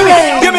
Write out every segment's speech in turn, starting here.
Sorry.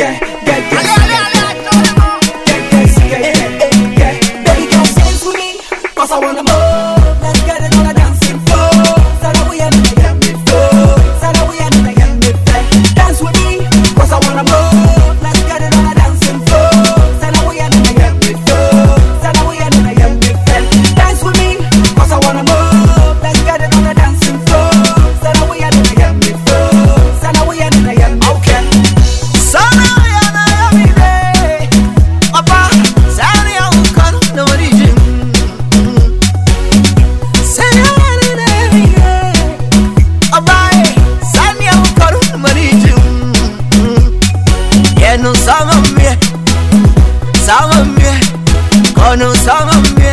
gang, gang, gang. Cause I wanna move. samambe kono samambe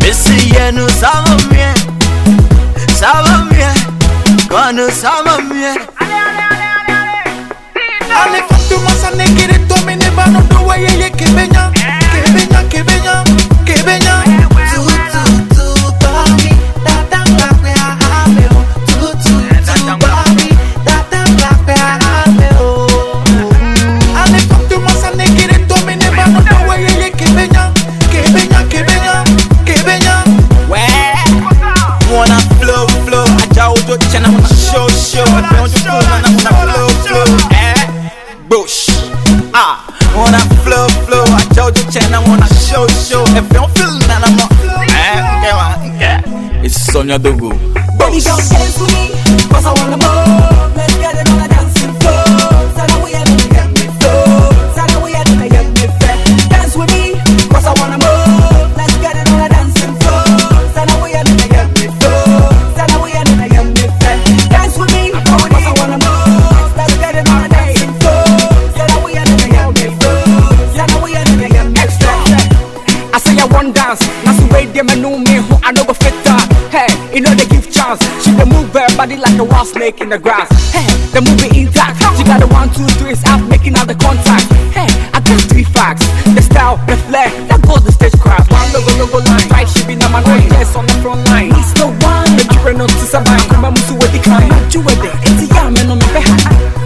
misi yenu samambe samambe kono samambe Mais on te flow, flow, eh? Bush, ah. Flow, flow, I told you, Chen, I wanna show, show. If you don't feel then I'm eh, It's Sonia Dogo Baby, go dance with me, cause I wanna ball Get me new me who I know go fitter. Hey, you know they give chance. She can move everybody body like a raw snake in the grass. Hey, the movie intact. She got the one, two, three, out making all the contact. Hey, I got three facts. The style, the flair, that goes the stagecraft. One logo, logo line, right? She be number nine, yes on the front line. It's the one. Make you run to survive. Come on, move to they decline. Not you with it. It's a young and on the a